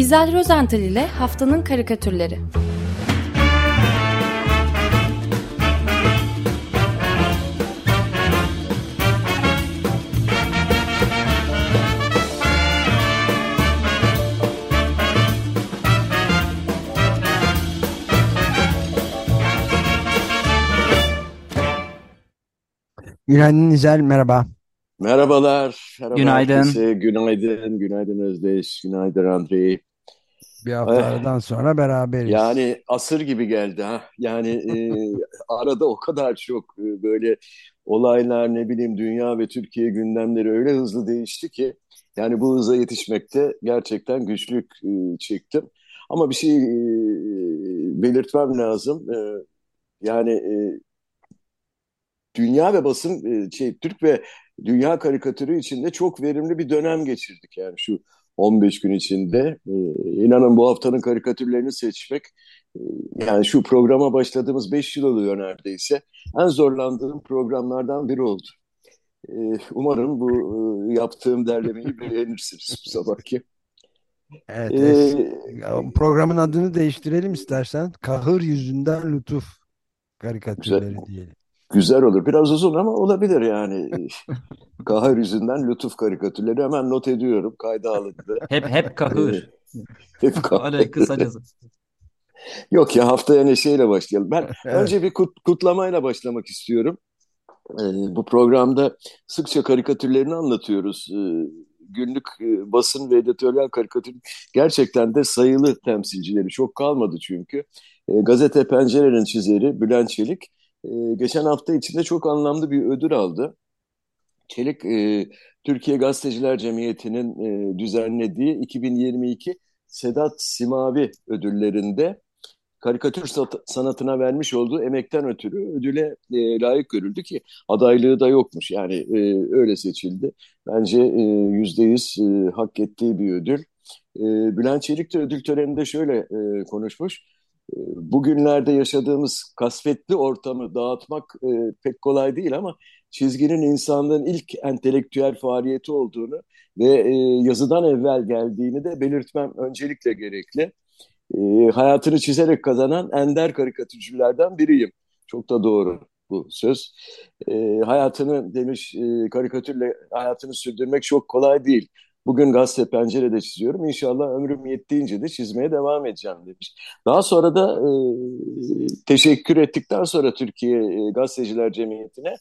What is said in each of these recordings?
İzel Rozental ile Haftanın Karikatürleri Günaydın İzel, merhaba. Merhabalar, merhaba Günaydın. herkese. Günaydın, günaydın Özdeş, günaydın Andrei. Bir hafta Eh, aradan sonra beraberiz. yani asır gibi geldi ha. Yani e, arada o kadar çok e, böyle olaylar ne bileyim dünya ve Türkiye gündemleri öyle hızlı değişti ki yani bu hıza yetişmekte gerçekten güçlük e, çektim. Ama bir şey e, belirtmem lazım. E, yani e, dünya ve basın e, şey Türk ve dünya karikatürü içinde çok verimli bir dönem geçirdik yani şu 15 gün içinde. E, inanın bu haftanın karikatürlerini seçmek e, yani şu programa başladığımız 5 yıl oluyor neredeyse. En zorlandığım programlardan biri oldu. E, umarım bu e, yaptığım derlemeyi beğenirsiniz bu sabahki. Evet, E, es- programın adını değiştirelim istersen. Kahır yüzünden lütuf güzel, karikatürleri diyelim. Güzel olur. Biraz uzun ama olabilir yani. Kahır yüzünden lütuf karikatürleri hemen not ediyorum. Kayda alındı. Hep hep E, kahır. hep kahır. Kısacası. Yok ya haftaya neşeyle başlayalım. Ben Evet, önce bir kut- kutlamayla başlamak istiyorum. Ee, bu programda sıkça karikatürlerini anlatıyoruz. Ee, günlük e, basın ve editoryal karikatür gerçekten de sayılı temsilcileri çok kalmadı çünkü. Ee, Gazete Pencere'nin çizeri Bülent Çelik e, geçen hafta içinde çok anlamlı bir ödül aldı. Çelik, e, Türkiye Gazeteciler Cemiyeti'nin e, düzenlediği 2022 Sedat Simavi ödüllerinde karikatür sanatına vermiş olduğu emekten ötürü ödüle e, layık görüldü ki adaylığı da yokmuş. Yani öyle seçildi. Bence yüzde yüz hak ettiği bir ödül. Bülent Çelik de ödül töreninde şöyle konuşmuş. Bugünlerde yaşadığımız kasvetli ortamı dağıtmak e, pek kolay değil ama çizginin insanlığın ilk entelektüel faaliyeti olduğunu ve e, yazıdan evvel geldiğini de belirtmem öncelikle gerekli e, hayatını çizerek kazanan ender karikatürcülerden biriyim. Çok da doğru bu söz. E, hayatını demiş e, karikatürle hayatını sürdürmek çok kolay değil. Bugün gazete pencerede çiziyorum. İnşallah ömrüm yettiğince de çizmeye devam edeceğim demiş. Daha sonra da e, teşekkür ettikten sonra Türkiye e, Gazeteciler Cemiyeti'ne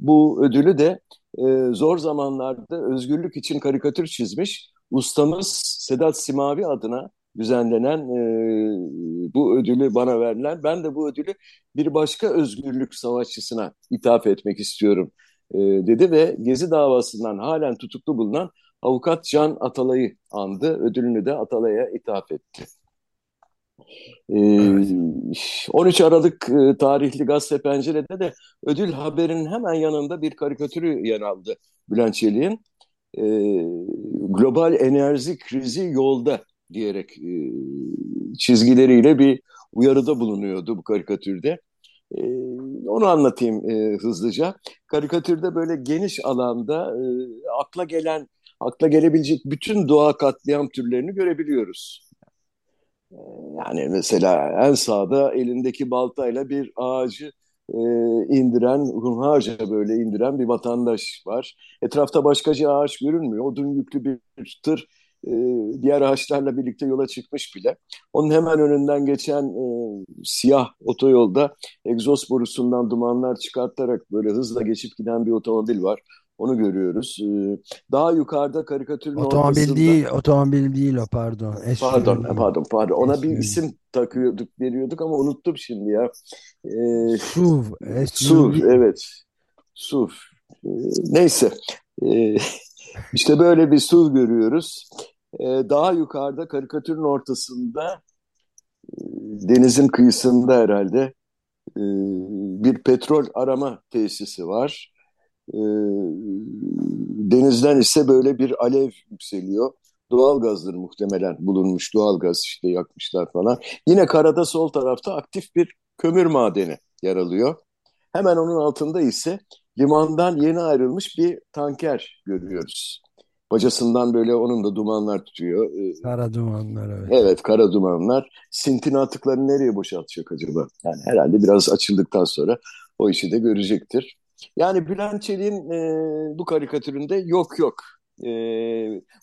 bu ödülü de e, zor zamanlarda özgürlük için karikatür çizmiş ustamız Sedat Simavi adına düzenlenen e, bu ödülü bana verilen ben de bu ödülü bir başka özgürlük savaşçısına ithaf etmek istiyorum e, dedi ve Gezi davasından halen tutuklu bulunan avukat Can Atalay'ı andı. Ödülünü de Atalay'a ithaf etti. E, evet. 13 Aralık e, tarihli Gazete Pencere'de de ödül haberinin hemen yanında bir karikatürü yer aldı Bülent Çelik'in. E, global enerji krizi yolda diyerek e, çizgileriyle bir uyarıda bulunuyordu bu karikatürde. E, onu anlatayım e, hızlıca. Karikatürde böyle geniş alanda e, akla gelen, akla gelebilecek bütün doğa katliam türlerini görebiliyoruz. E, Yani mesela en sağda elindeki baltayla bir ağacı e, indiren, hunharca böyle indiren bir vatandaş var. Etrafta başkaca ağaç görünmüyor. Odun yüklü bir tır e, diğer ağaçlarla birlikte yola çıkmış bile. Onun hemen önünden geçen e, siyah otoyolda egzoz borusundan dumanlar çıkartarak böyle hızla geçip giden bir otomobil var. Onu görüyoruz. E, daha yukarıda karikatürün Otomobil ortasında değil, otomobil değil o pardon. Pardon, SUV. pardon, pardon. Ona bir SUV. isim takıyorduk, veriyorduk ama unuttum şimdi ya. Ee, SUV, SUV, SUV. evet. SUV. Ee, neyse. Ee, işte böyle bir SUV görüyoruz. Ee, daha yukarıda karikatürün ortasında e, denizin kıyısında herhalde e, bir petrol arama tesisi var. Ee, denizden ise böyle bir alev yükseliyor. Doğalgazdır muhtemelen bulunmuş. Doğalgaz işte yakmışlar falan. Yine karada sol tarafta aktif bir kömür madeni yer alıyor. Hemen onun altında ise limandan yeni ayrılmış bir tanker görüyoruz. Bacasından böyle onun da dumanlar tutuyor. Ee, Kara dumanlar evet. Evet, kara dumanlar. Sintin atıklarını nereye boşaltacak acaba? Yani herhalde biraz açıldıktan sonra o işi de görecektir. Yani Bülent Çelik'in e, bu karikatüründe yok yok. E,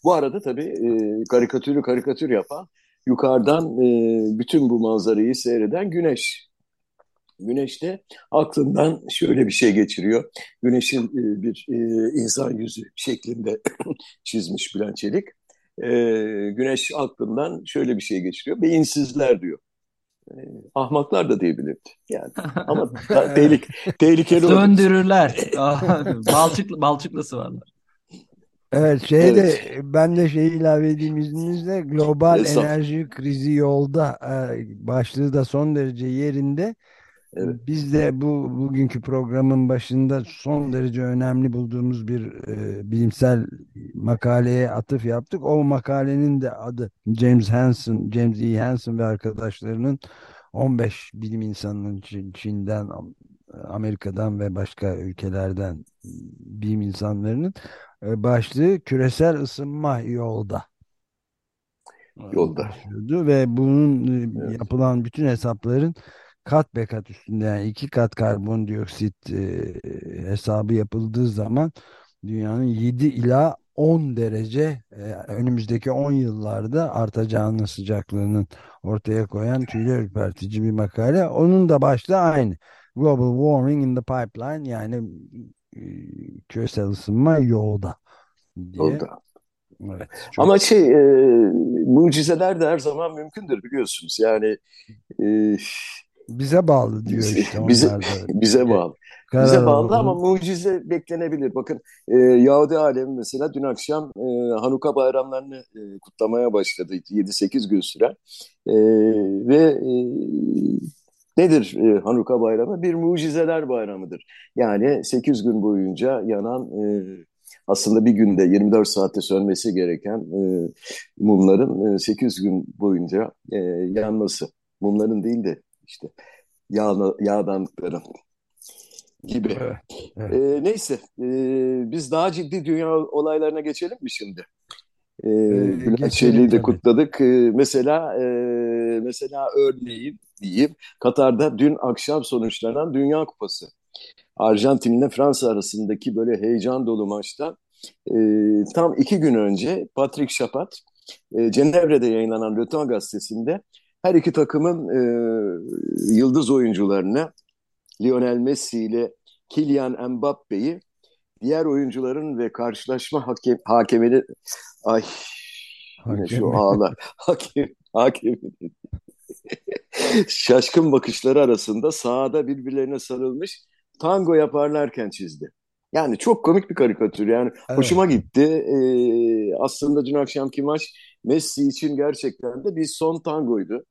bu arada tabii e, karikatürü karikatür yapan yukarıdan e, bütün bu manzarayı seyreden Güneş. Güneş de aklından şöyle bir şey geçiriyor. Güneşin e, bir e, insan yüzü şeklinde çizmiş Bülent Çelik. E, güneş aklından şöyle bir şey geçiriyor. Beyinsizler diyor. E, ahmaklar da diyebilirdi. Yani ama tehlike, tehlikeli olur. Söndürürler. Balçık, balçıklısı varlar. Evet şey de ben de şey ilave edeyim izninizle global Estağfurullah. enerji krizi yolda başlığı da son derece yerinde. Evet. Biz de bu bugünkü programın başında son derece önemli bulduğumuz bir e, bilimsel makaleye atıf yaptık. O makalenin de adı James Hansen, James E. Hansen ve arkadaşlarının 15 bilim insanının Çin- Çin'den, Amerika'dan ve başka ülkelerden bilim insanlarının e, başlığı küresel ısınma yolda. Yolda. ve bunun e, Evet. yapılan bütün hesapların kat be kat üstünde yani iki kat karbondioksit e, hesabı yapıldığı zaman dünyanın 7 ila 10 derece e, önümüzdeki 10 yıllarda artacağının sıcaklığının ortaya koyan tüyler ürpertici bir makale. Onun da başlığı aynı. Global Warming in the Pipeline yani e, küresel ısınma yolda diye. Yolda. Evet, çok Ama şey e, mucizeler de her zaman mümkündür biliyorsunuz. Yani e, bize bağlı diyor işte bize bize bağlı. Karar Bize bağlı alalım. ama mucize beklenebilir. Bakın e, Yahudi alemi mesela dün akşam e, Hanuka bayramlarını e, kutlamaya başladı. 7-8 gün süren. E, ve e, nedir e, Hanuka bayramı? Bir mucizeler bayramıdır. Yani 8 gün boyunca yanan e, aslında bir günde 24 saatte sönmesi gereken e, mumların e, 8 gün boyunca e, yanması. Mumların değil de işte yağ, yağdanlıkların gibi. Evet, evet. E, neyse, e, biz daha ciddi dünya olaylarına geçelim mi şimdi? E, Bülent Çelik'i de kutladık. E, mesela e, mesela örneğin diyeyim Katar'da dün akşam sonuçlanan Dünya Kupası. Arjantin ile Fransa arasındaki böyle heyecan dolu maçta e, tam iki gün önce Patrick Chapat e, Cenevre'de yayınlanan Le Temps gazetesinde her iki takımın e, yıldız oyuncularını Lionel Messi ile Kylian Mbappe'yi diğer oyuncuların ve karşılaşma hakem, hakemini ay yine şu ağlar hakem, hakemin şaşkın bakışları arasında sahada birbirlerine sarılmış tango yaparlarken çizdi. Yani çok komik bir karikatür. Yani Evet. hoşuma gitti. Ee, aslında dün akşamki maç Messi için gerçekten de bir son tangoydu.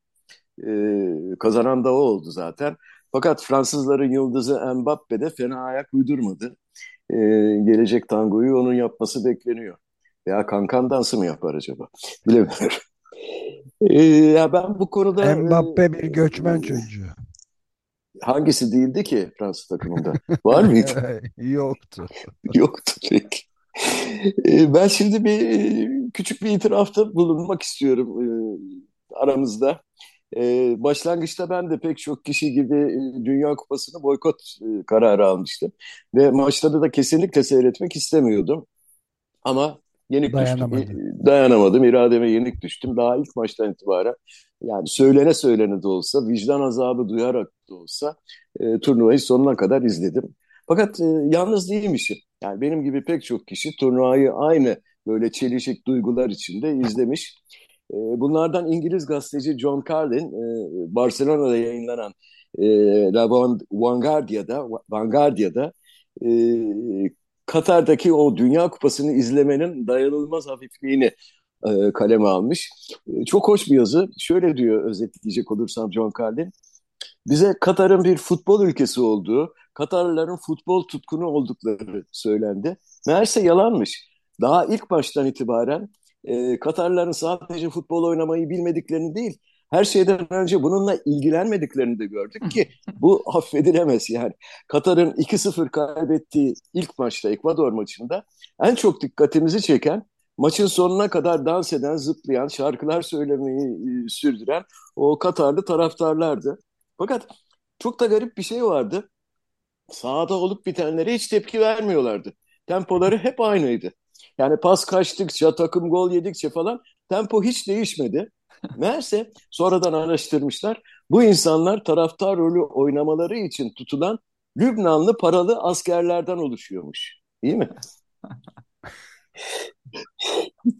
Ee, kazanan da o oldu zaten. Fakat Fransızların yıldızı Mbappe de fena ayak uydurmadı. Ee, gelecek tangoyu onun yapması bekleniyor. Veya kankan dansı mı yapar acaba? Bilemiyorum. Ee, ya ben bu konuda Mbappe bir e, göçmen çocuğu. hangisi değildi ki Fransız takımında? Var mıydı? Yoktu. Yoktu peki. Ee, ben şimdi bir küçük bir itirafta bulunmak istiyorum e, aramızda. Ee, başlangıçta ben de pek çok kişi gibi e, Dünya Kupası'nı boykot e, kararı almıştım. Ve maçları da kesinlikle seyretmek istemiyordum. Ama yenik düştüm. Dayanamadın. Dayanamadım. irademe yenik düştüm. Daha ilk maçtan itibaren yani söylene söylene de olsa, vicdan azabı duyarak da olsa e, turnuvayı sonuna kadar izledim. Fakat e, yalnız değilmişim. Yani benim gibi pek çok kişi turnuvayı aynı böyle çelişik duygular içinde izlemiş. E, bunlardan İngiliz gazeteci John Carlin, e, Barcelona'da yayınlanan e, La Vanguardia'da, Vanguardia'da e, Katar'daki o Dünya Kupası'nı izlemenin dayanılmaz hafifliğini e, kaleme almış. Çok hoş bir yazı. Şöyle diyor özetleyecek olursam John Carlin. Bize Katar'ın bir futbol ülkesi olduğu, Katarlıların futbol tutkunu oldukları söylendi. Meğerse yalanmış. Daha ilk baştan itibaren e, Katarlıların sadece futbol oynamayı bilmediklerini değil, her şeyden önce bununla ilgilenmediklerini de gördük ki bu affedilemez yani. Katar'ın 2-0 kaybettiği ilk maçta Ekvador maçında en çok dikkatimizi çeken maçın sonuna kadar dans eden, zıplayan, şarkılar söylemeyi e, sürdüren o Katarlı taraftarlardı. Fakat çok da garip bir şey vardı. Sahada olup bitenlere hiç tepki vermiyorlardı. Tempoları hep aynıydı. Yani pas kaçtıkça, takım gol yedikçe falan tempo hiç değişmedi. Meğerse sonradan araştırmışlar. Bu insanlar taraftar rolü oynamaları için tutulan Lübnanlı paralı askerlerden oluşuyormuş. İyi mi?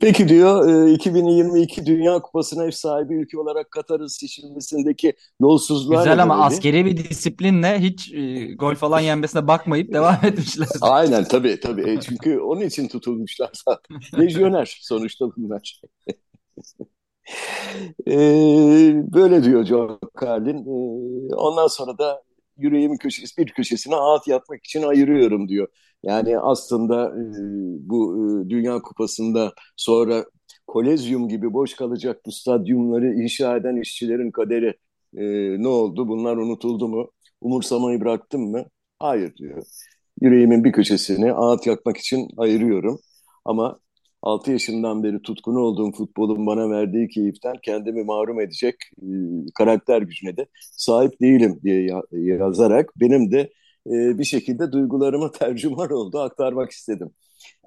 Peki diyor 2022 e, Dünya Kupası'na ev sahibi ülke olarak Katar'ın seçilmesindeki yolsuzluğa Güzel ama askeri bir disiplinle hiç e, gol falan yenmesine bakmayıp devam etmişler. Aynen tabii tabii. E, çünkü onun için tutulmuşlar zaten. Lejyoner sonuçta bunlar. e, böyle diyor John Carlin. E, ondan sonra da yüreğimin köşesi, bir köşesine ağıt yapmak için ayırıyorum diyor. Yani aslında bu Dünya Kupası'nda sonra Kolezyum gibi boş kalacak bu stadyumları inşa eden işçilerin kaderi ne oldu? Bunlar unutuldu mu? Umursamayı bıraktım mı? Hayır diyor. Yüreğimin bir köşesini ağıt yakmak için ayırıyorum. Ama 6 yaşından beri tutkun olduğum futbolun bana verdiği keyiften kendimi mahrum edecek e, karakter gücüne de sahip değilim diye ya, yazarak benim de e, bir şekilde duygularıma tercüman oldu aktarmak istedim.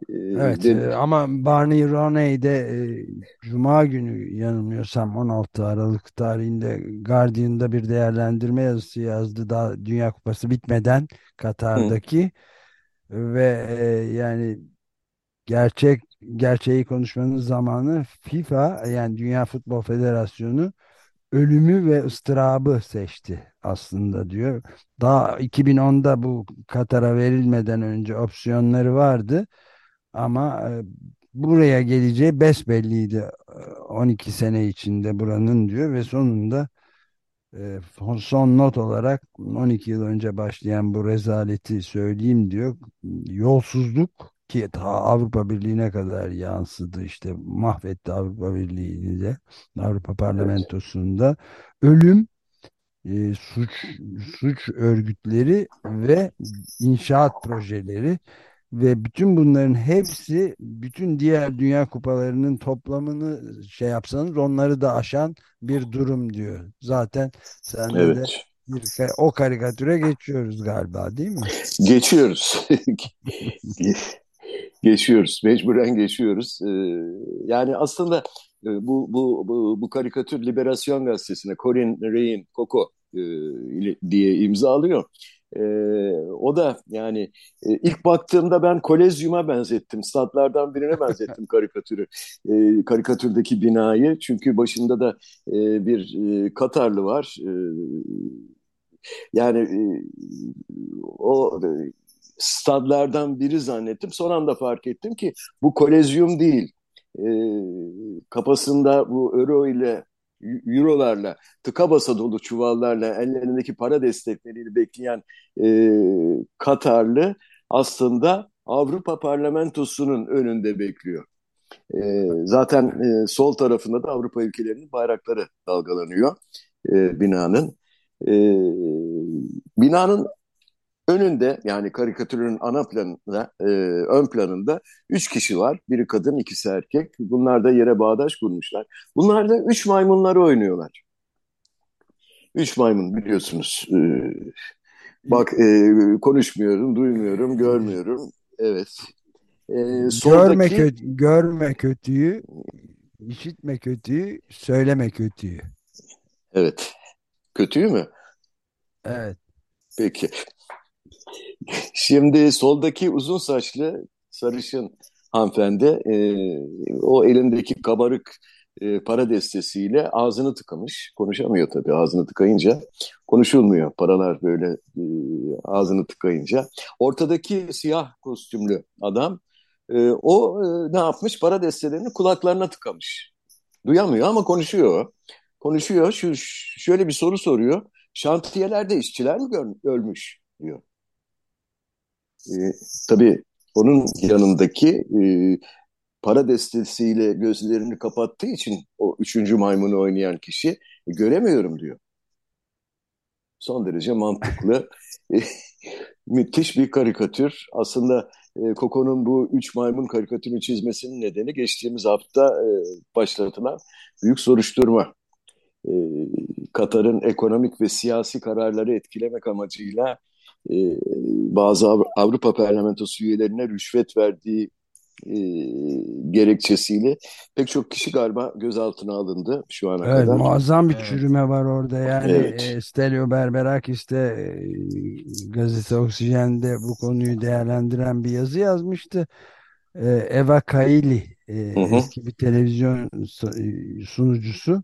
E, evet de, ama Barney Roney de e, Cuma günü yanılmıyorsam 16 Aralık tarihinde Guardian'da bir değerlendirme yazısı yazdı daha Dünya Kupası bitmeden Katar'daki hı. ve e, yani gerçek gerçeği konuşmanın zamanı FIFA yani Dünya Futbol Federasyonu ölümü ve ıstırabı seçti aslında diyor. Daha 2010'da bu Katar'a verilmeden önce opsiyonları vardı ama e, buraya geleceği besbelliydi 12 e, sene içinde buranın diyor ve sonunda e, son not olarak 12 yıl önce başlayan bu rezaleti söyleyeyim diyor. Yolsuzluk ki ta Avrupa Birliği'ne kadar yansıdı işte mahvetti Avrupa Birliği'ni de Avrupa Parlamentosu'nda ölüm e, suç suç örgütleri ve inşaat projeleri ve bütün bunların hepsi bütün diğer dünya kupalarının toplamını şey yapsanız onları da aşan bir durum diyor. Zaten sen evet. de bir, o karikatüre geçiyoruz galiba değil mi? Geçiyoruz. geçiyoruz. Mecburen geçiyoruz. Ee, yani aslında e, bu, bu, bu, bu karikatür Liberasyon Gazetesi'ne Corin Ray'in Coco e, diye imza alıyor. E, o da yani e, ilk baktığımda ben Kolezyum'a benzettim. Statlardan birine benzettim karikatürü. E, karikatürdeki binayı. Çünkü başında da e, bir e, Katarlı var. E, yani e, o e, stadlardan biri zannettim. Son anda fark ettim ki bu kolezyum değil. E, kafasında bu euro ile eurolarla tıka basa dolu çuvallarla ellerindeki para destekleriyle bekleyen e, Katarlı aslında Avrupa Parlamentosu'nun önünde bekliyor. E, zaten e, sol tarafında da Avrupa ülkelerinin bayrakları dalgalanıyor e, binanın. E, binanın Önünde yani karikatürün ana planında, e, ön planında üç kişi var. Biri kadın, ikisi erkek. Bunlar da yere bağdaş kurmuşlar. Bunlar da üç maymunları oynuyorlar. Üç maymun biliyorsunuz. E, bak e, konuşmuyorum, duymuyorum, görmüyorum. Evet. E, soldaki... Görme, kötü, görme kötüyü, işitme kötüyü, söyleme kötüyü. Evet. Kötüyü mü? Evet. Peki. Şimdi soldaki uzun saçlı sarışın hanımefendi e, o elindeki kabarık e, para destesiyle ağzını tıkamış. Konuşamıyor tabii ağzını tıkayınca. Konuşulmuyor paralar böyle e, ağzını tıkayınca. Ortadaki siyah kostümlü adam e, o e, ne yapmış? Para destelerini kulaklarına tıkamış. Duyamıyor ama konuşuyor. Konuşuyor. Şu, şöyle bir soru soruyor. Şantiyelerde işçiler mi ölmüş diyor. E, tabii onun yanındaki e, para destesiyle gözlerini kapattığı için o üçüncü maymunu oynayan kişi e, göremiyorum diyor. Son derece mantıklı. müthiş bir karikatür. Aslında e, Coco'nun bu üç maymun karikatürünü çizmesinin nedeni geçtiğimiz hafta e, başlatılan büyük soruşturma. E, Katar'ın ekonomik ve siyasi kararları etkilemek amacıyla e, bazı Avrupa Parlamentosu üyelerine rüşvet verdiği e, gerekçesiyle pek çok kişi galiba gözaltına alındı şu ana Evet, kadar. muazzam bir Evet. çürüme var orada. Yani Evet. e, Stelio Berberakis de e, gazete Oksijen'de bu konuyu değerlendiren bir yazı yazmıştı. E, Eva Kaili e, Hı hı. eski bir televizyon su- sunucusu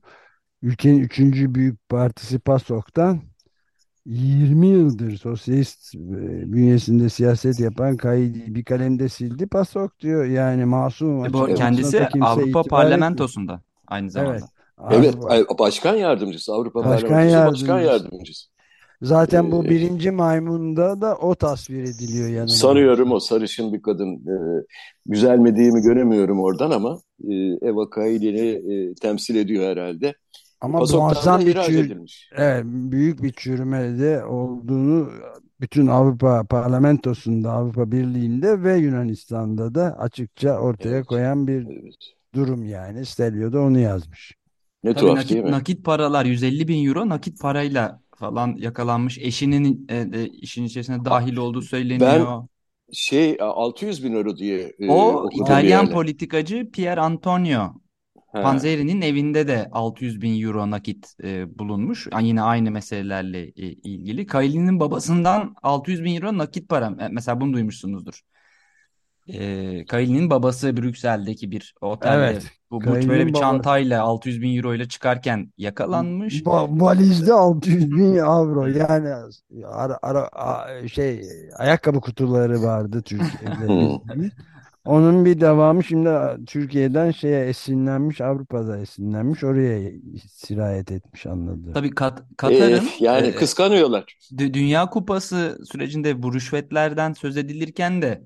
ülkenin üçüncü büyük partisi PASOK'tan 20 yıldır sosyalist e, bünyesinde siyaset yapan Kaili bir kalemde sildi PASOK diyor. Yani masum E, bu kendisi Avrupa itibar etmiyor. Parlamentosunda aynı Evet. zamanda. Evet, Avrupa ay- başkan yardımcısı, Avrupa Başkan Parlamentosu başkan yardımcısı. yardımcısı. Zaten bu Ee, birinci maymunda da o tasvir ediliyor yanılmıyorsam. Sanıyorum o sarışın bir kadın. Ee, güzel mi değil mi göremiyorum oradan ama e, Eva Kaili'ni e, temsil ediyor herhalde. Ama muazzam bir çür edilmiş. evet, büyük bir çürüme de olduğunu bütün Avrupa Parlamentosu'nda, Avrupa Birliği'nde ve Yunanistan'da da açıkça ortaya Evet, koyan bir evet. durum yani. Stelio da onu yazmış. Ne Tabii tuhaf nakit değil mi? nakit paralar 150 bin euro nakit parayla falan yakalanmış. Eşinin e, de işin içerisine dahil olduğu Ben söyleniyor. şey 600 bin euro diye e, O İtalyan yerde. politikacı Pier Antonio He. Panzeri'nin evinde de 600 bin euro nakit e, bulunmuş. Yani Yine aynı meselelerle e, ilgili. Kylie'nin babasından 600 bin euro nakit para. E, Mesela bunu duymuşsunuzdur. E, Kylie'nin babası Brüksel'deki bir otelde Evet. bu, bu böyle bir çantayla 600 bin euro ile çıkarken yakalanmış. Va- valizde 600 bin avro yani ara, ara, a- şey ayakkabı kutuları vardı Türkiye'de. Onun bir devamı şimdi Türkiye'den şeye esinlenmiş Avrupa'da esinlenmiş oraya sirayet etmiş anladım. Tabii Kat- E, Katar'ın yani e, kıskanıyorlar. Dü- Dünya Kupası sürecinde bu rüşvetlerden söz edilirken de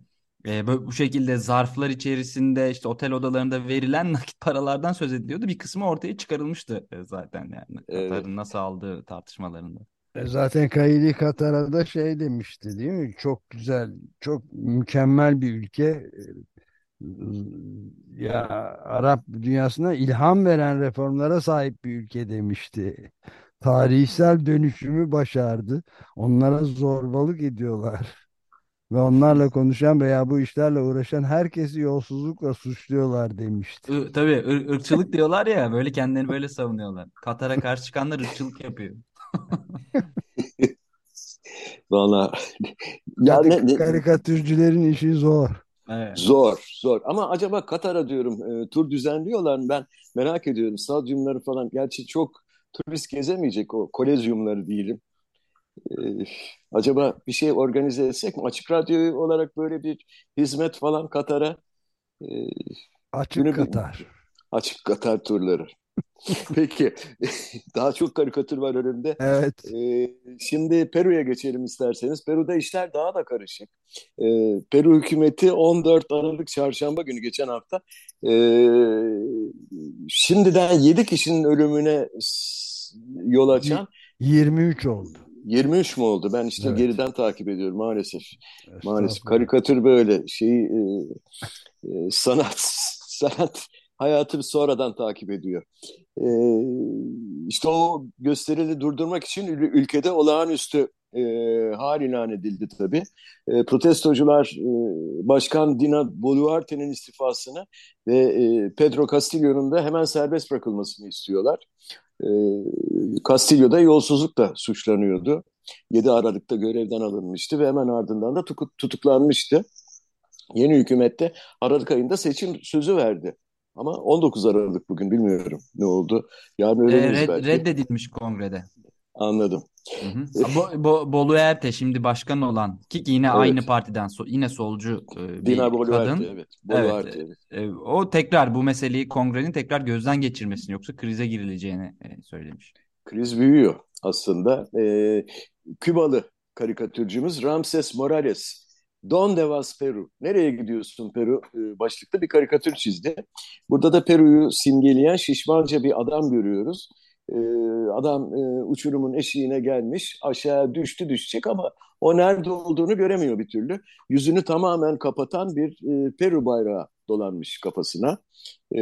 e, bu şekilde zarflar içerisinde işte otel odalarında verilen nakit paralardan söz ediliyordu. Bir kısmı ortaya çıkarılmıştı zaten yani Evet. Katar'ın nasıl aldığı tartışmalarında. E Zaten Kayili Katar'a da şey demişti değil mi? Çok güzel, çok mükemmel bir ülke. Ya Arap dünyasına ilham veren reformlara sahip bir ülke demişti. Tarihsel dönüşümü başardı. Onlara zorbalık ediyorlar. Ve onlarla konuşan veya bu işlerle uğraşan herkesi yolsuzlukla suçluyorlar demişti. Tabii ır- ırkçılık diyorlar ya böyle kendilerini böyle savunuyorlar. Katar'a karşı çıkanlar ırkçılık yapıyor. Valla ya ne, ne- Karikatürcülerin işi zor. Evet. zor zor ama acaba Katar'a diyorum e, tur düzenliyorlar mı ben merak ediyorum stadyumları falan gerçi çok turist gezemeyecek o kolezyumları diyelim. E, acaba bir şey organize etsek mi açık radyo olarak böyle bir hizmet falan Katar'a e, Açık günü bir Katar. açık Katar turları. Peki daha çok karikatür var önümde. Evet. Ee, şimdi Peru'ya geçelim isterseniz. Peru'da işler daha da karışık. Ee, Peru hükümeti 14 Aralık Çarşamba günü geçen hafta ee, şimdiden 7 kişinin ölümüne yol açan 23 oldu. 23 mu oldu? Ben işte Evet. geriden takip ediyorum maalesef. Maalesef karikatür böyle şeyi e, e, sanat sanat hayatı sonradan takip ediyor. E, işte o gösterili durdurmak için ül- ülkede olağanüstü e, hal ilan edildi tabii. E, protestocular e, Başkan Dina Boluarte'nin istifasını ve e, Pedro Castillo'nun da hemen serbest bırakılmasını istiyorlar. E, Castillo da yolsuzlukla suçlanıyordu. 7 Aralık'ta görevden alınmıştı ve hemen ardından da tutuk- tutuklanmıştı. Yeni hükümette Aralık ayında seçim sözü verdi. Ama 19 Aralık bugün bilmiyorum ne oldu. Yarın E, öğreniriz red- belki. reddedilmiş kongrede. Anladım. Hı hı. Bo- Bo- Bolu Erte şimdi başkan olan ki yine Evet. aynı partiden so- yine solcu e, bir Boluarte kadın. evet. Evet, Boluarte evet. e, o tekrar bu meseleyi kongrenin tekrar gözden geçirmesini yoksa krize girileceğini e, söylemiş. Kriz büyüyor aslında. Ee, Kübalı karikatürcümüz Ramses Morales. Donde vas Peru? Nereye gidiyorsun Peru? Ee, başlıklı bir karikatür çizdi. Burada da Peru'yu simgeleyen şişmanca bir adam görüyoruz. E, adam e, uçurumun eşiğine gelmiş, aşağı düştü düşecek ama o nerede olduğunu göremiyor bir türlü. Yüzünü tamamen kapatan bir e, Peru bayrağı dolanmış kafasına. E,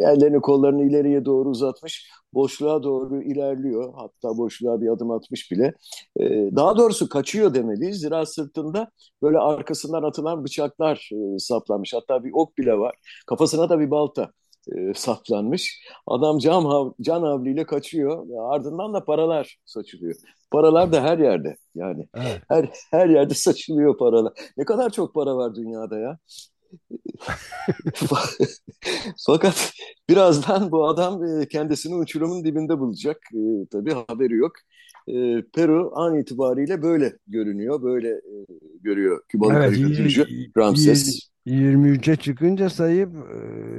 ellerini kollarını ileriye doğru uzatmış. Boşluğa doğru ilerliyor. Hatta boşluğa bir adım atmış bile. E, daha doğrusu kaçıyor demeliyiz. Zira sırtında böyle arkasından atılan bıçaklar e, saplanmış. Hatta bir ok bile var. Kafasına da bir balta e, saplanmış. Adam can, can havliyle kaçıyor. Ardından da paralar saçılıyor. Paralar da her yerde yani. Evet. Her, her yerde saçılıyor paralar. Ne kadar çok para var dünyada ya. Fakat birazdan bu adam e, kendisini uçurumun dibinde bulacak. E, tabii haberi yok. E, Peru an itibariyle böyle görünüyor, böyle görüyor Kübalı evet, karikatürcü Ramses. 23'e çıkınca sayıp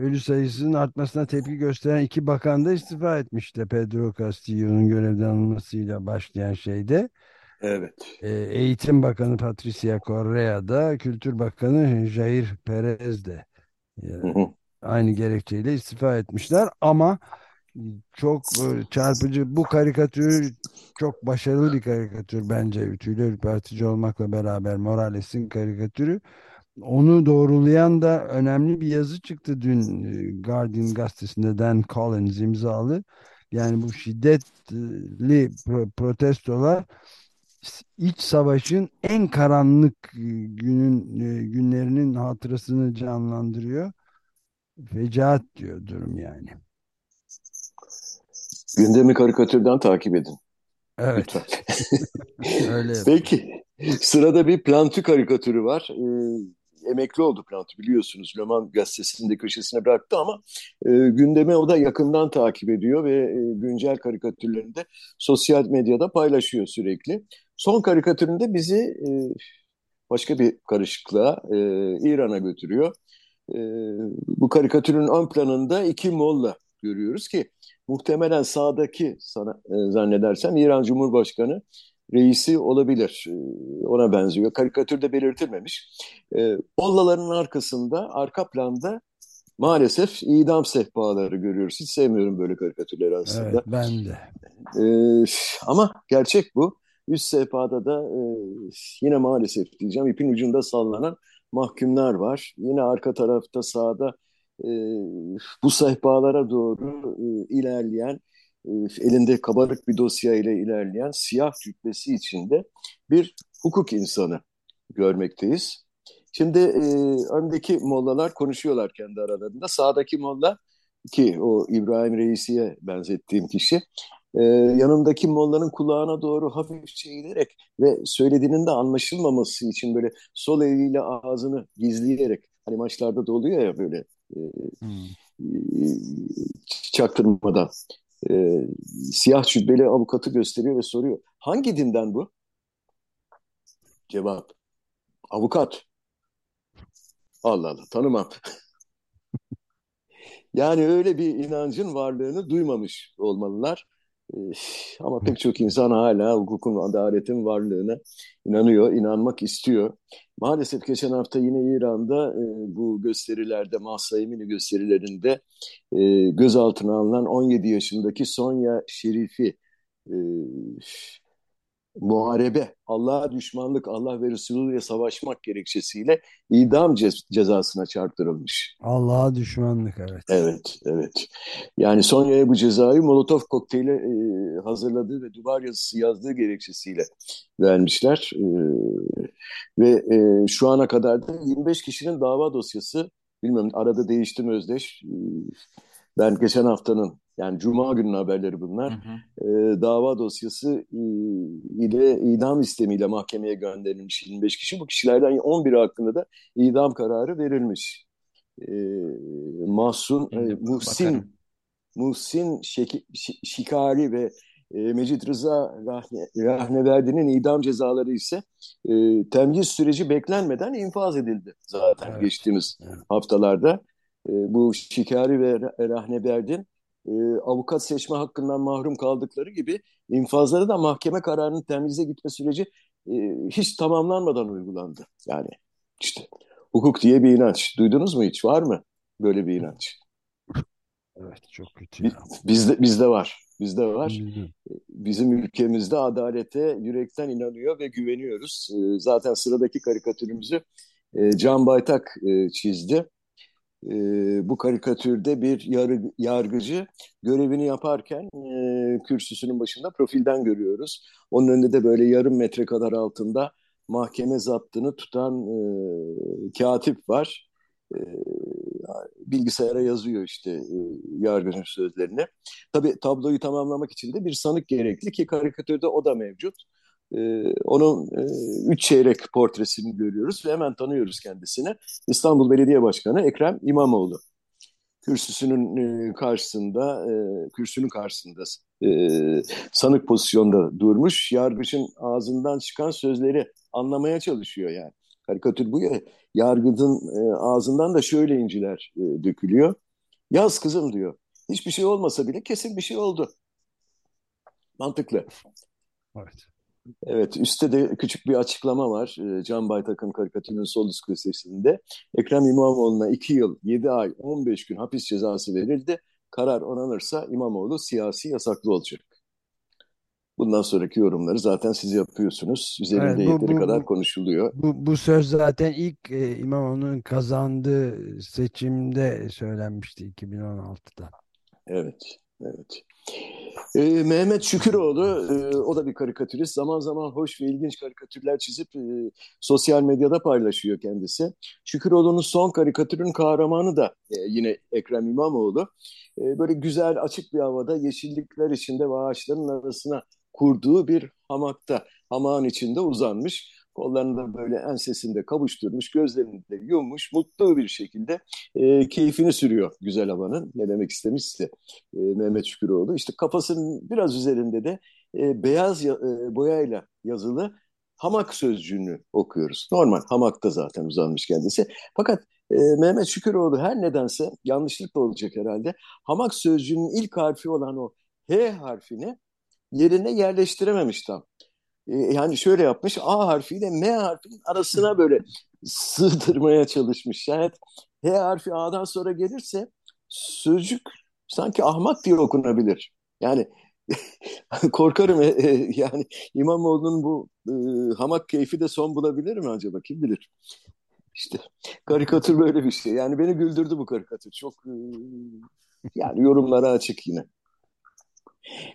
ölü sayısının artmasına tepki gösteren iki bakan da istifa etmişti. Pedro Castillo'nun görevden alınmasıyla başlayan şeyde. Evet. E, Eğitim Bakanı Patricia Correa da Kültür Bakanı Jair Perez de yani aynı gerekçeyle istifa etmişler ama çok e, çarpıcı bu karikatür çok başarılı bir karikatür bence tüyler ürpertici olmakla beraber Morales'in karikatürü onu doğrulayan da önemli bir yazı çıktı dün e, Guardian gazetesinde Dan Collins imzalı yani bu şiddetli protestolar iç savaşın en karanlık e, günün e, günlerinin hatırasını canlandırıyor. Fecaat diyor durum yani. Gündemi karikatürden takip edin. Evet. Öyle. Peki. Sırada bir plantı karikatürü var. Ee, emekli oldu plantı biliyorsunuz. Leman gazetesinde köşesine bıraktı ama e, gündemi o da yakından takip ediyor ve e, güncel karikatürlerini de sosyal medyada paylaşıyor sürekli. Son karikatüründe bizi e, başka bir karışıklığa e, İran'a götürüyor. E, bu karikatürün ön planında iki molla görüyoruz ki muhtemelen sağdaki sana e, zannedersem İran Cumhurbaşkanı reisi olabilir. E, ona benziyor. Karikatürde belirtilmemiş. E, mollaların arkasında, arka planda maalesef idam sehpaları görüyoruz. Hiç sevmiyorum böyle karikatürleri aslında. Evet, ben de. E, ama gerçek bu. Üst sehpada da e, yine maalesef diyeceğim ipin ucunda sallanan mahkumlar var. Yine arka tarafta sağda e, bu sehpalara doğru e, ilerleyen elinde kabarık bir dosya ile ilerleyen siyah cübbesi içinde bir hukuk insanı görmekteyiz. Şimdi e, öndeki mollalar konuşuyorlar kendi aralarında. Sağdaki molla ki o İbrahim Reisi'ye benzettiğim kişi e, yanındaki mollanın kulağına doğru hafifçe eğilerek ve söylediğinin de anlaşılmaması için böyle sol eliyle ağzını gizleyerek hani maçlarda da oluyor ya böyle e, hmm. e, çaktırmadan e, siyah cübbeli avukatı gösteriyor ve soruyor hangi dinden bu? Cevap avukat. Allah Allah tanımam. yani öyle bir inancın varlığını duymamış olmalılar. Ama pek çok insan hala hukukun, adaletin varlığına inanıyor, inanmak istiyor. Maalesef geçen hafta yine İran'da e, bu gösterilerde, Mahsa Emini gösterilerinde e, gözaltına alınan 17 yaşındaki Sonya Şerifi e, muharebe, Allah'a düşmanlık, Allah ve Resulü'yle savaşmak gerekçesiyle idam ce- cezasına çarptırılmış. Allah'a düşmanlık evet. Evet, evet. Yani Sonya'ya bu cezayı Molotov kokteyli e, hazırladığı ve duvar yazısı yazdığı gerekçesiyle vermişler. E, ve e, şu ana kadar da 25 kişinin dava dosyası, bilmiyorum arada değişti mi Özdeş? E, ben geçen haftanın yani Cuma günün haberleri bunlar. Hı hı. E, dava dosyası e, ile idam istemiyle mahkemeye gönderilmiş 25 kişi. Bu kişilerden 11 hakkında da idam kararı verilmiş. E, Mahsun, e, Muhsin, Muhsin Şeki, Şikari ve e, Mecit Rıza Rahne, Rahneverdi'nin idam cezaları ise e, temyiz süreci beklenmeden infaz edildi zaten evet. geçtiğimiz evet. haftalarda. E, bu Şikari ve Rahneverdi'nin e, avukat seçme hakkından mahrum kaldıkları gibi infazları da mahkeme kararının temyize gitme süreci e, hiç tamamlanmadan uygulandı. Yani işte hukuk diye bir inanç. Duydunuz mu hiç? Var mı böyle bir inanç? Evet çok kötü ya. Bizde, bizde var. bizde var. Bizim ülkemizde adalete yürekten inanıyor ve güveniyoruz. E, zaten sıradaki karikatürümüzü e, Can Baytak e, çizdi. E, bu karikatürde bir yargı, yargıcı görevini yaparken e, kürsüsünün başında profilden görüyoruz. Onun önünde de böyle yarım metre kadar altında mahkeme zaptını tutan e, katip var. E, bilgisayara yazıyor işte e, yargıcın sözlerini. Tabii tabloyu tamamlamak için de bir sanık gerekli ki karikatürde o da mevcut. E, onun e, üç çeyrek portresini görüyoruz ve hemen tanıyoruz kendisini. İstanbul Belediye Başkanı Ekrem İmamoğlu. Kürsüsünün e, karşısında, e, kürsünün karşısında e, sanık pozisyonda durmuş. Yargıçın ağzından çıkan sözleri anlamaya çalışıyor yani. Karikatür bu ya. Yargıcın e, ağzından da şöyle inciler e, dökülüyor. Yaz kızım diyor. Hiçbir şey olmasa bile kesin bir şey oldu. Mantıklı. Evet. Evet, üstte de küçük bir açıklama var. E, Can Baytak'ın karikatürünün sol köşesinde. Ekrem İmamoğlu'na 2 yıl, 7 ay, 15 gün hapis cezası verildi. Karar onanırsa İmamoğlu siyasi yasaklı olacak. Bundan sonraki yorumları zaten siz yapıyorsunuz. Üzerinde Evet, bu, yeteri bu, kadar konuşuluyor. bu, bu söz zaten ilk e, İmamoğlu'nun kazandığı seçimde söylenmişti 2016'da. Evet, evet. Ee, Mehmet Şüküroğlu, e, o da bir karikatürist. Zaman zaman hoş ve ilginç karikatürler çizip e, sosyal medyada paylaşıyor kendisi. Şüküroğlu'nun son karikatürün kahramanı da e, yine Ekrem İmamoğlu. E, böyle güzel, açık bir havada yeşillikler içinde ve ağaçların arasına kurduğu bir hamakta, hamağın içinde uzanmış. Kollarını da böyle ensesinde kavuşturmuş, gözlerini de yummuş, mutlu bir şekilde e, keyfini sürüyor güzel havanın. Ne demek istemişse e, Mehmet Şüküroğlu. İşte kafasının biraz üzerinde de e, beyaz ya, e, boyayla yazılı hamak sözcüğünü okuyoruz. Normal hamakta zaten uzanmış kendisi. Fakat e, Mehmet Şüküroğlu her nedense yanlışlıkla olacak herhalde. Hamak sözcüğünün ilk harfi olan o H harfini yerine yerleştirememiş tam. E, yani şöyle yapmış A harfiyle M harfinin arasına böyle sığdırmaya çalışmış. Şayet H harfi A'dan sonra gelirse sözcük sanki ahmak diye okunabilir. Yani korkarım e, e, yani İmamoğlu'nun bu e, hamak keyfi de son bulabilir mi acaba kim bilir. İşte karikatür böyle bir şey. Yani beni güldürdü bu karikatür. Çok e, yani yorumlara açık yine.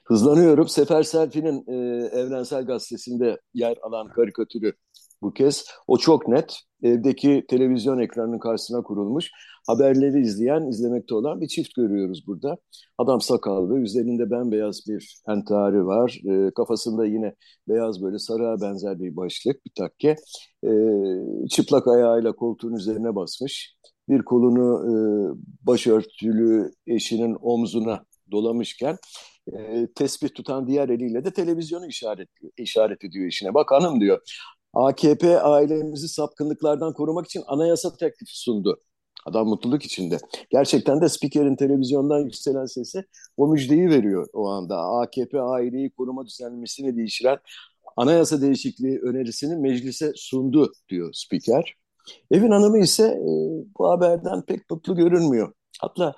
Hızlanıyorum. Sefer Selfi'nin e, Evrensel Gazetesi'nde yer alan karikatürü bu kez. O çok net. Evdeki televizyon ekranının karşısına kurulmuş. Haberleri izleyen, izlemekte olan bir çift görüyoruz burada. Adam sakallı, üzerinde bembeyaz bir entari var. E, kafasında yine beyaz böyle sarığa benzer bir başlık, bir takke. E, çıplak ayağıyla koltuğun üzerine basmış. Bir kolunu e, başörtülü eşinin omzuna dolamışken e, tespih tutan diğer eliyle de televizyonu işaret, işaret ediyor işine. Bak hanım diyor AKP ailemizi sapkınlıklardan korumak için anayasa teklifi sundu. Adam mutluluk içinde. Gerçekten de spikerin televizyondan yükselen sesi o müjdeyi veriyor o anda. AKP aileyi koruma düzenlemesini değiştiren anayasa değişikliği önerisini meclise sundu diyor spiker. Evin hanımı ise e, bu haberden pek mutlu görünmüyor. Hatta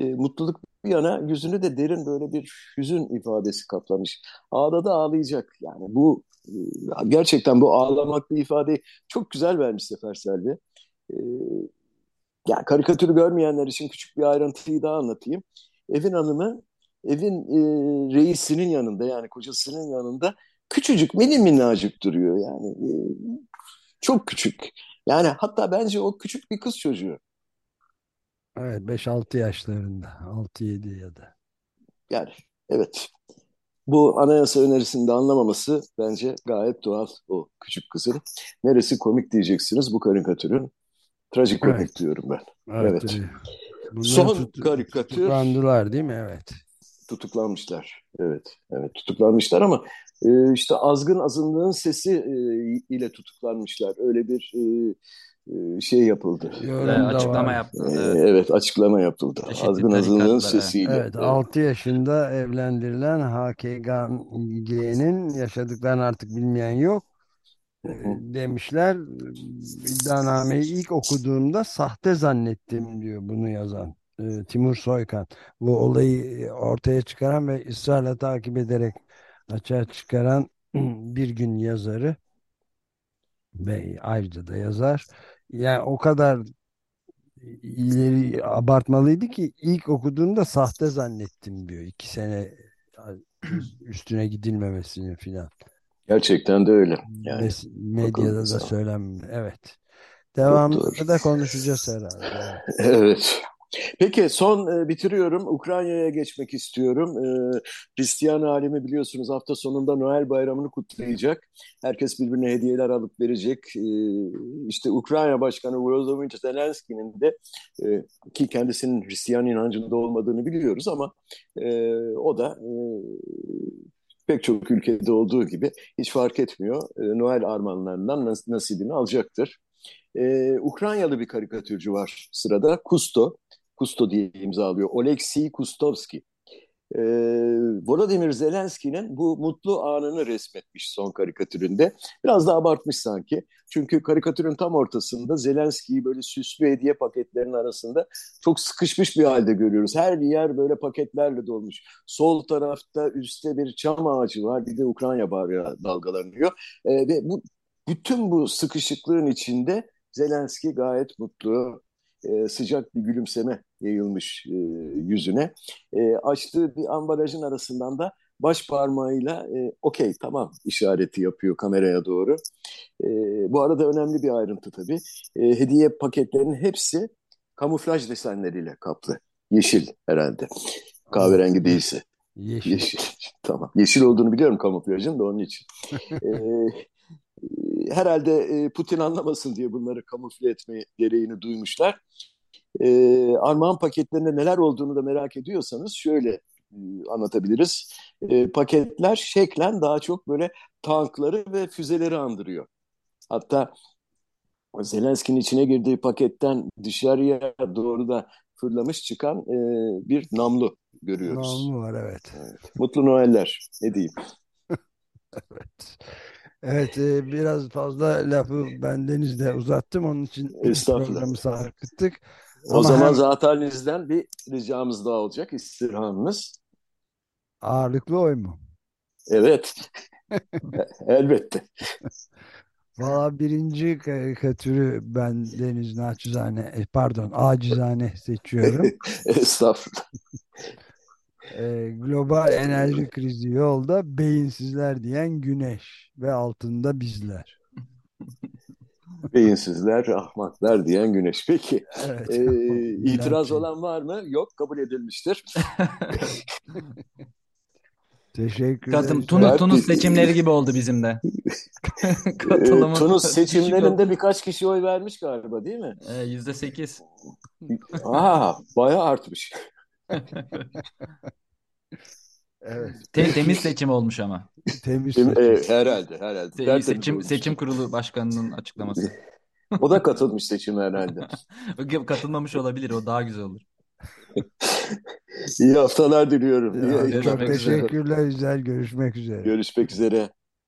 e, mutluluk bir yana yüzünü de derin böyle bir hüzün ifadesi kaplamış. Ağladı ağlayacak. Yani bu e, gerçekten bu ağlamak bir ifade çok güzel vermiş Sefer Selvi. E, yani karikatürü görmeyenler için küçük bir ayrıntıyı daha anlatayım. Evin hanımı evin e, reisinin yanında yani kocasının yanında küçücük mini minnacık duruyor yani. E, çok küçük. Yani hatta bence o küçük bir kız çocuğu. Evet 5-6 yaşlarında 6-7 ya da. Yani evet. Bu anayasa önerisinde anlamaması bence gayet doğal o küçük kızın. Neresi komik diyeceksiniz bu karikatürün. Trajikomik Evet. diyorum ben. Evet. Evet. Son tut- karikatür tutuklandılar değil mi? Evet. tutuklanmışlar. Evet, evet tutuklanmışlar ama e, işte azgın azınlığın sesi e, ile tutuklanmışlar. Öyle bir e, şey yapıldı. Yorum açıklama var. yaptı. E, Evet. evet açıklama yapıldı. Çeşitli Azgın azınlığın tarikatlara. sesiyle. Evet, Evet. 6 yaşında evlendirilen HKG'nin yaşadıklarını artık bilmeyen yok e, demişler. İddianameyi ilk okuduğumda sahte zannettim diyor bunu yazan. e, Timur Soykan bu olayı ortaya çıkaran ve ısrarla takip ederek açığa çıkaran bir gün yazarı ve ayrıca da yazar. Yani o kadar ileri abartmalıydı ki ilk okuduğumda sahte zannettim diyor. İki sene üstüne gidilmemesini filan. Gerçekten de öyle. Yani Mes- medyada da söylem. Evet. Devamında da konuşacağız herhalde. Evet. Peki son e, bitiriyorum. Ukrayna'ya geçmek istiyorum. E, Hristiyan alemi biliyorsunuz hafta sonunda Noel bayramını kutlayacak. Herkes birbirine hediyeler alıp verecek. E, işte Ukrayna Başkanı Volodymyr Zelenski'nin de e, ki kendisinin Hristiyan inancında olmadığını biliyoruz ama e, o da e, pek çok ülkede olduğu gibi hiç fark etmiyor. E, Noel armağanlarından nas nasibini alacaktır. Ee, Ukraynalı bir karikatürcü var sırada. Kusto. Kusto diye imzalıyor. Oleksiy Kustovski. Ee, Volodymyr Zelenski'nin bu mutlu anını resmetmiş son karikatüründe. Biraz da abartmış sanki. Çünkü karikatürün tam ortasında Zelenski'yi böyle süslü hediye paketlerinin arasında çok sıkışmış bir halde görüyoruz. Her yer böyle paketlerle dolmuş. Sol tarafta üstte bir çam ağacı var. Bir de Ukrayna bayrağı dalgalanıyor. Ee, ve bu bütün bu sıkışıklığın içinde Zelenski gayet mutlu, e, sıcak bir gülümseme yayılmış e, yüzüne. E, açtığı bir ambalajın arasından da baş parmağıyla e, okey tamam işareti yapıyor kameraya doğru. E, bu arada önemli bir ayrıntı tabii. E, hediye paketlerinin hepsi kamuflaj desenleriyle kaplı. Yeşil herhalde. Kahverengi değilse. Yeşil. Yeşil. tamam. Yeşil olduğunu biliyorum kamuflajın da onun için. e, herhalde Putin anlamasın diye bunları kamufle etme gereğini duymuşlar. E, armağan paketlerinde neler olduğunu da merak ediyorsanız şöyle e, anlatabiliriz. E, paketler şeklen daha çok böyle tankları ve füzeleri andırıyor. Hatta Zelenski'nin içine girdiği paketten dışarıya doğru da fırlamış çıkan e, bir namlu görüyoruz. Namlu var evet. Mutlu Noeller ne diyeyim. evet. Evet e, biraz fazla lafı ben denizde uzattım onun için programı sarkıttık. O Ama zaman hem... zaten bir ricamız daha olacak istirhamımız. Ağırlıklı oy mu? Evet. Elbette. Valla birinci karikatürü ben Deniz Naçizane, e, pardon acizane seçiyorum. Estağfurullah. E, global enerji krizi yolda beyinsizler diyen güneş ve altında bizler. Beyinsizler, ahmaklar diyen güneş. Peki. Evet, ee, itiraz olan var mı? Yok, kabul edilmiştir. Teşekkür ederim. Tunus, Tunus seçimleri gibi oldu bizim de. Katılımın Tunus seçimlerinde birkaç kişi oy vermiş galiba değil mi? Yüzde sekiz. Aa, bayağı artmış. Evet. Tem temiz seçim olmuş ama. Temiz seçim. E, herhalde, herhalde. Se seçim seçim kurulu başkanının açıklaması. o da katılmış seçim herhalde. Katılmamış olabilir, o daha güzel olur. İyi haftalar diliyorum. Ya, İyi, çok teşekkürler, güzel görüşmek üzere. Görüşmek üzere.